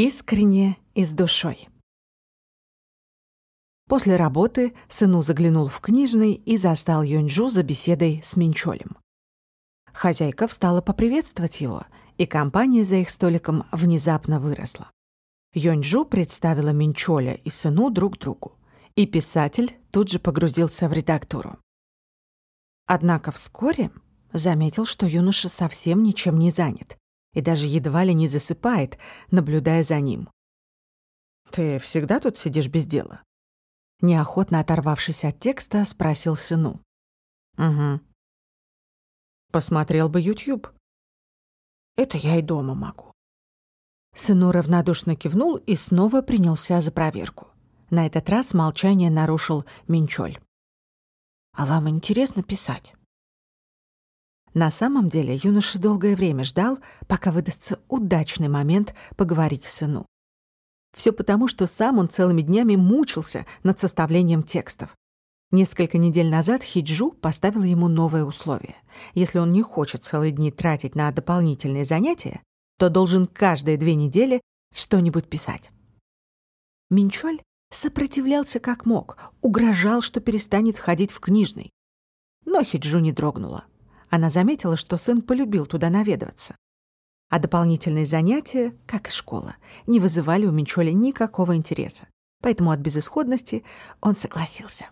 Искренне и с душой. После работы сыну заглянул в книжный и застал Юньджу за беседой с Минчолем. Хозяйка встала поприветствовать его, и компания за их столиком внезапно выросла. Юньджу представила Минчоля и сыну друг другу, и писатель тут же погрузился в редактуру. Однако вскоре заметил, что юноша совсем ничем не занят, и даже едва ли не засыпает, наблюдая за ним. «Ты всегда тут сидишь без дела?» Неохотно оторвавшись от текста, спросил сыну. «Угу». «Посмотрел бы YouTube». «Это я и дома могу». Сыну равнодушно кивнул и снова принялся за проверку. На этот раз молчание нарушил Минчоль. «А вам интересно писать?» На самом деле юноша долгое время ждал, пока выдастся удачный момент поговорить с сыну. Все потому, что сам он целыми днями мучился над составлением текстов. Несколько недель назад Хиджу поставила ему новое условие. Если он не хочет целые дни тратить на дополнительные занятия, то должен каждые две недели что-нибудь писать. Минчоль сопротивлялся как мог, угрожал, что перестанет ходить в книжный. Но Хиджу не дрогнула. Она заметила, что сын полюбил туда наведываться. А дополнительные занятия, как и школа, не вызывали у Минчоля никакого интереса. Поэтому от безысходности он согласился.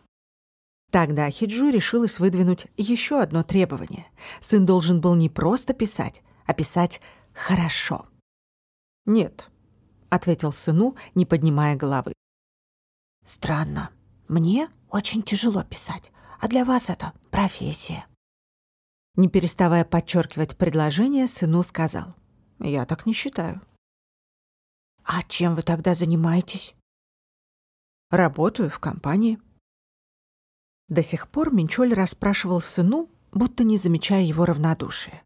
Тогда Хиджу решилась выдвинуть еще одно требование. Сын должен был не просто писать, а писать хорошо. «Нет», — ответил сыну, не поднимая головы. «Странно. Мне очень тяжело писать, а для вас это профессия». Не переставая подчеркивать предложение, сыну сказал. «Я так не считаю». «А чем вы тогда занимаетесь?» «Работаю в компании». До сих пор Минчоль расспрашивал сыну, будто не замечая его равнодушия.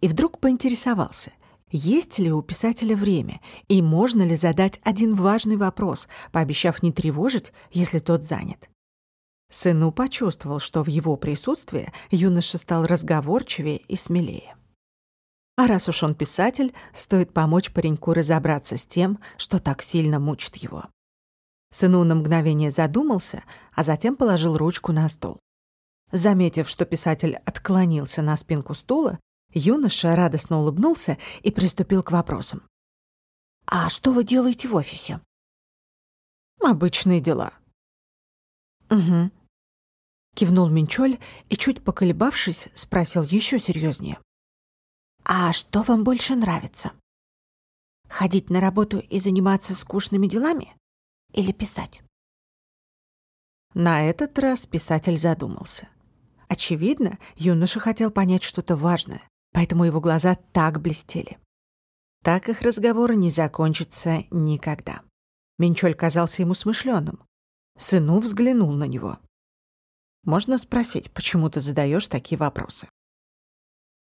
И вдруг поинтересовался, есть ли у писателя время и можно ли задать один важный вопрос, пообещав не тревожить, если тот занят. Сыну почувствовал, что в его присутствии юноша стал разговорчивее и смелее. А раз уж он писатель, стоит помочь пареньку разобраться с тем, что так сильно мучит его. Сыну на мгновение задумался, а затем положил ручку на стол. Заметив, что писатель отклонился на спинку стула, юноша радостно улыбнулся и приступил к вопросам. «А что вы делаете в офисе?» «Обычные дела». «Угу. Кивнул Минчоль и, чуть поколебавшись, спросил еще серьезнее. «А что вам больше нравится? Ходить на работу и заниматься скучными делами? Или писать?» На этот раз писатель задумался. Очевидно, юноша хотел понять что-то важное, поэтому его глаза так блестели. Так их разговор не закончится никогда. Минчоль казался ему смышленым. Сыну взглянул на него. Можно спросить, почему ты задаешь такие вопросы?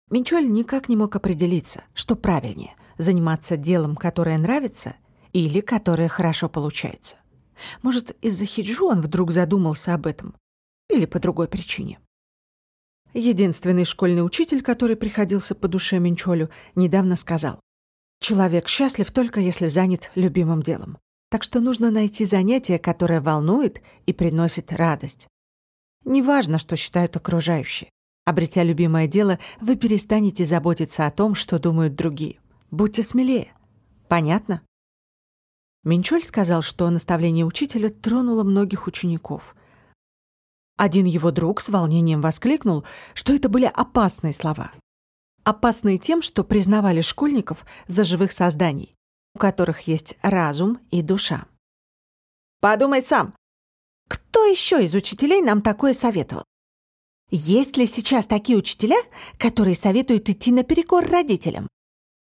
Минчоль никак не мог определиться, что правильнее — заниматься делом, которое нравится, или которое хорошо получается. Может, из-за хиджу он вдруг задумался об этом? Или по другой причине? Единственный школьный учитель, который приходился по душе Минчолю, недавно сказал, «Человек счастлив только если занят любимым делом. Так что нужно найти занятие, которое волнует и приносит радость. Неважно, что считают окружающие. Обретя любимое дело, вы перестанете заботиться о том, что думают другие. Будьте смелее. Понятно? Минчоль сказал, что наставление учителя тронуло многих учеников. Один его друг с волнением воскликнул, что это были опасные слова. Опасные тем, что признавали школьников за живых созданий, у которых есть разум и душа. «Подумай сам, кто еще из учителей нам такое советовал? Есть ли сейчас такие учителя, которые советуют идти наперекор родителям?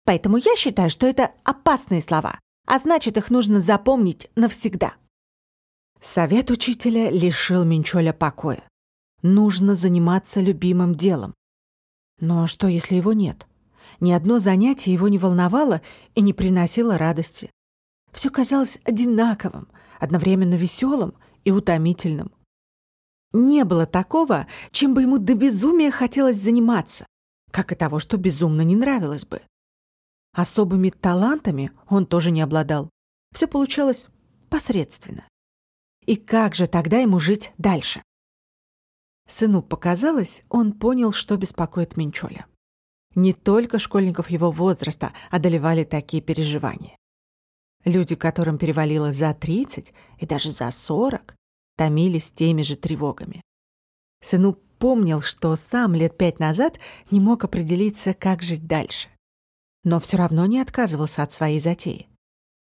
Поэтому я считаю, что это опасные слова, а значит, их нужно запомнить навсегда. Совет учителя лишил Минчоля покоя. Нужно заниматься любимым делом. Но что, если его нет? Ни одно занятие его не волновало и не приносило радости. Все казалось одинаковым, одновременно веселым и утомительным. Не было такого, чем бы ему до безумия хотелось заниматься, как и того, что безумно не нравилось бы. Особыми талантами он тоже не обладал. Все получалось посредственно. И как же тогда ему жить дальше? Сыну показалось, он понял, что беспокоит Минчоля. Не только школьников его возраста одолевали такие переживания. Люди, которым перевалило за 30 и даже за 40, томились теми же тревогами. Сыну помнил, что сам лет пять назад не мог определиться, как жить дальше. Но все равно не отказывался от своей затеи.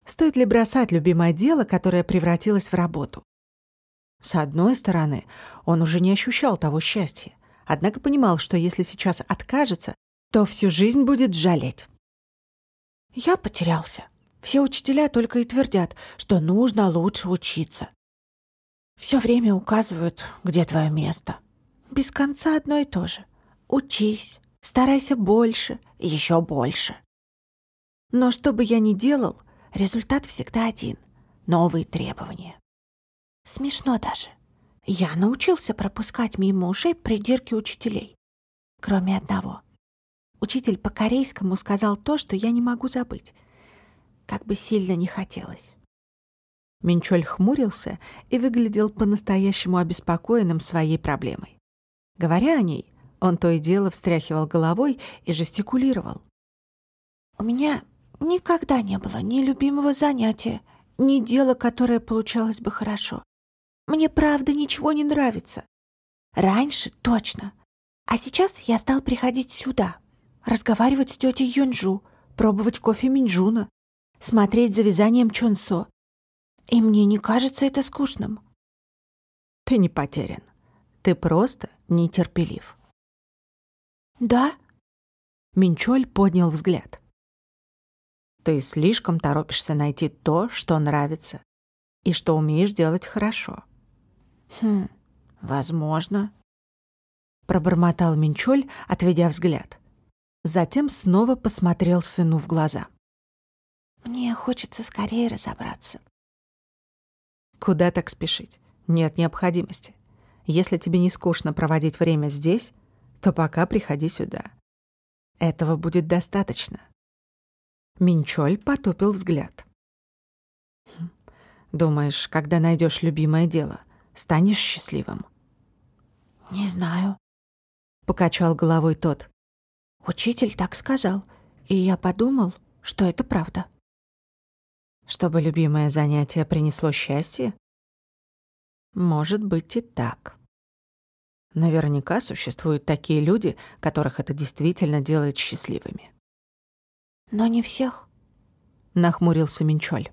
Стоит ли бросать любимое дело, которое превратилось в работу? С одной стороны, он уже не ощущал того счастья, однако понимал, что если сейчас откажется, то всю жизнь будет жалеть. «Я потерялся. Все учителя только и твердят, что нужно лучше учиться. Все время указывают, где твое место. Без конца одно и то же. Учись, старайся больше, еще больше. Но что бы я ни делал, результат всегда один — новые требования. Смешно даже. Я научился пропускать мимо ушей придирки учителей. Кроме одного. Учитель по-корейскому сказал то, что я не могу забыть. Как бы сильно не хотелось. Минчоль хмурился и выглядел по-настоящему обеспокоенным своей проблемой. Говоря о ней, он то и дело встряхивал головой и жестикулировал. «У меня никогда не было ни любимого занятия, ни дела, которое получалось бы хорошо. Мне правда ничего не нравится. Раньше точно. А сейчас я стал приходить сюда, разговаривать с тетей Юнджу, пробовать кофе Минджуна, смотреть за вязанием Чонсо. И мне не кажется это скучным. Ты не потерян. Ты просто нетерпелив. Да? Минчоль поднял взгляд. Ты слишком торопишься найти то, что нравится, и что умеешь делать хорошо. Хм, возможно. Пробормотал Минчоль, отведя взгляд. Затем снова посмотрел сыну в глаза. Мне хочется скорее разобраться. Куда так спешить? Нет необходимости. Если тебе не скучно проводить время здесь, то пока приходи сюда. Этого будет достаточно. Минчоль потупил взгляд. «Хм, думаешь, когда найдешь любимое дело, станешь счастливым? Не знаю. Покачал головой тот. Учитель так сказал, и я подумал, что это правда. Чтобы любимое занятие принесло счастье? Может быть и так. Наверняка существуют такие люди, которых это действительно делает счастливыми. Но не всех. Нахмурился Минчоль.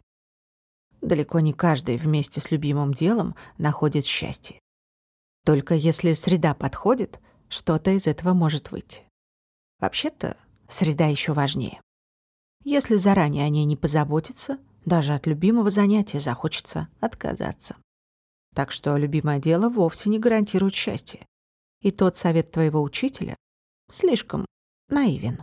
Далеко не каждый вместе с любимым делом находит счастье. Только если среда подходит, что-то из этого может выйти. Вообще-то, среда еще важнее. Если заранее о ней не позаботиться, даже от любимого занятия захочется отказаться. Так что любимое дело вовсе не гарантирует счастье. И тот совет твоего учителя слишком наивен.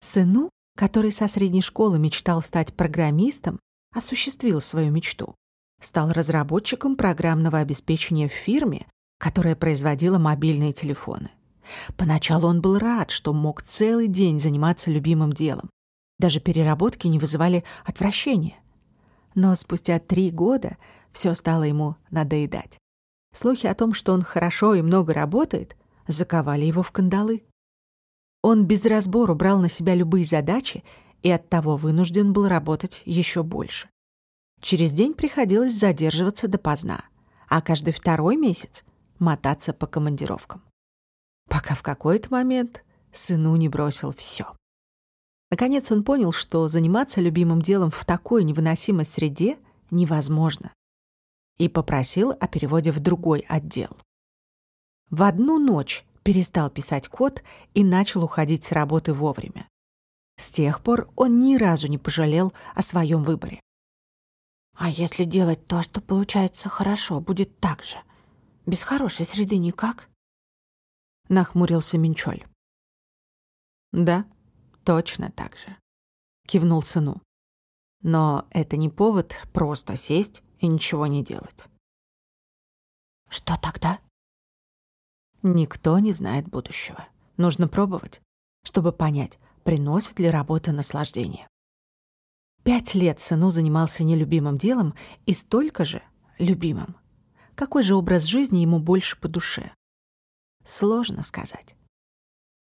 Сыну, который со средней школы мечтал стать программистом, осуществил свою мечту. Стал разработчиком программного обеспечения в фирме, которая производила мобильные телефоны. Поначалу он был рад, что мог целый день заниматься любимым делом. Даже переработки не вызывали отвращения. Но спустя три года все стало ему надоедать. Слухи о том, что он хорошо и много работает, заковали его в кандалы. Он без разбору брал на себя любые задачи и оттого вынужден был работать еще больше. Через день приходилось задерживаться допоздна, а каждый второй месяц мотаться по командировкам. Пока в какой-то момент сыну не бросил все. Наконец он понял, что заниматься любимым делом в такой невыносимой среде невозможно, и попросил о переводе в другой отдел. В одну ночь перестал писать код и начал уходить с работы вовремя. С тех пор он ни разу не пожалел о своем выборе. «А если делать то, что получается хорошо, будет так же? Без хорошей среды никак?» Нахмурился Минчоль. «Да, точно так же», — кивнул сыну. «Но это не повод просто сесть и ничего не делать». «Что тогда?» Никто не знает будущего. Нужно пробовать, чтобы понять, приносит ли работа наслаждение. Пять лет сыну занимался нелюбимым делом и столько же любимым. Какой же образ жизни ему больше по душе? Сложно сказать.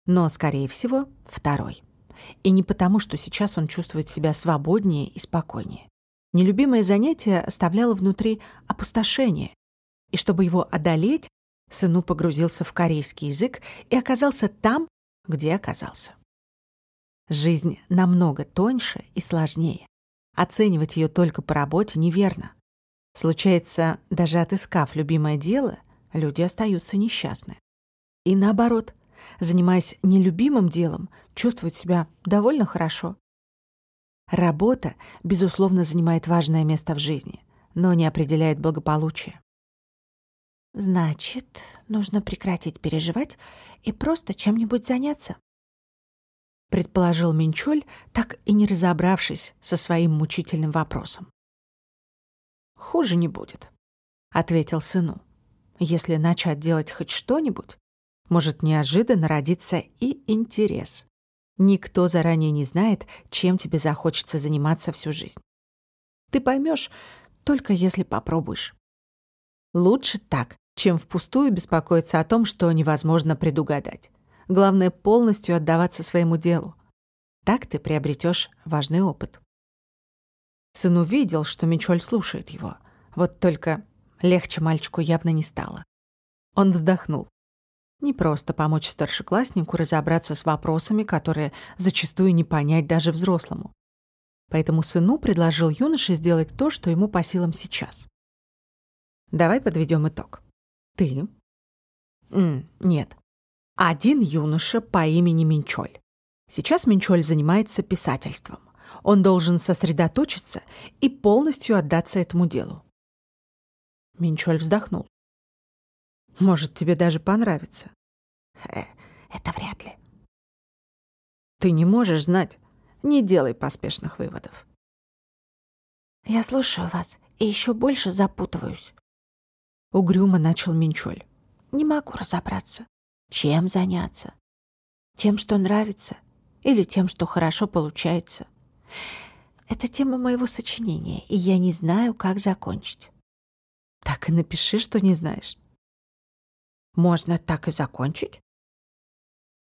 Но, скорее всего, второй. И не потому, что сейчас он чувствует себя свободнее и спокойнее. Нелюбимое занятие оставляло внутри опустошение, и чтобы его одолеть, сыну погрузился в корейский язык и оказался там, где оказался. Жизнь намного тоньше и сложнее. Оценивать ее только по работе неверно. Случается, даже отыскав любимое дело, люди остаются несчастны. И наоборот, занимаясь нелюбимым делом, чувствуют себя довольно хорошо. Работа, безусловно, занимает важное место в жизни, но не определяет благополучие. Значит, нужно прекратить переживать и просто чем-нибудь заняться. Предположил Минчоль, так и не разобравшись со своим мучительным вопросом. «Хуже не будет», — ответил сыну. «Если начать делать хоть что-нибудь, может неожиданно родиться и интерес. Никто заранее не знает, чем тебе захочется заниматься всю жизнь. Ты поймешь, только если попробуешь. Лучше так, чем впустую беспокоиться о том, что невозможно предугадать. Главное — полностью отдаваться своему делу. Так ты приобретешь важный опыт. Сын увидел, что Мичоль слушает его. Вот только легче мальчику явно не стало. Он вздохнул. Не просто помочь старшекласснику разобраться с вопросами, которые зачастую не понять даже взрослому. Поэтому сыну предложил юноше сделать то, что ему по силам сейчас. Давай подведем итог. Ты? М, нет. Один юноша по имени Минчоль. Сейчас Минчоль занимается писательством. Он должен сосредоточиться и полностью отдаться этому делу. Минчоль вздохнул. Может, тебе даже понравится. Это вряд ли. Ты не можешь знать. Не делай поспешных выводов. Я слушаю вас и еще больше запутываюсь. Угрюмо начал Минчоль. Не могу разобраться, чем заняться. Тем, что нравится, или тем, что хорошо получается. Это тема моего сочинения, и я не знаю, как закончить. Так и напиши, что не знаешь. Можно так и закончить?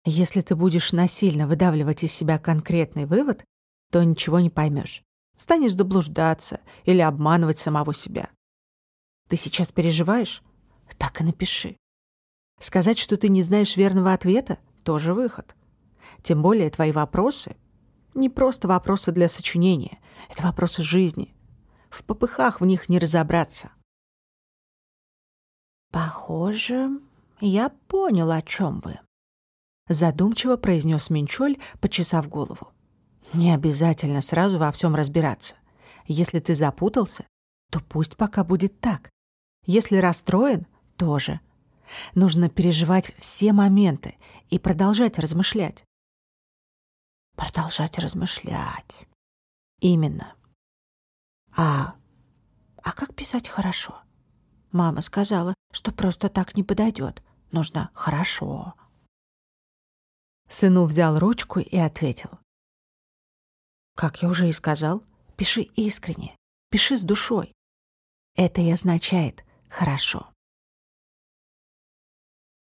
Если ты будешь насильно выдавливать из себя конкретный вывод, то ничего не поймешь. Станешь заблуждаться или обманывать самого себя. Ты сейчас переживаешь? Так и напиши. Сказать, что ты не знаешь верного ответа, тоже выход. Тем более твои вопросы не просто вопросы для сочинения, это вопросы жизни. В попыхах в них не разобраться. Похоже, я понял, о чем вы. Задумчиво произнес Минчоль, почесав голову. Не обязательно сразу во всем разбираться. Если ты запутался, то пусть пока будет так. Если расстроен, тоже. Нужно переживать все моменты и продолжать размышлять. Продолжать размышлять. Именно. А, а как писать хорошо? Мама сказала, что просто так не подойдет. Нужно хорошо. Сыну взял ручку и ответил. Как я уже и сказал, пиши искренне, пиши с душой. Это и означает хорошо.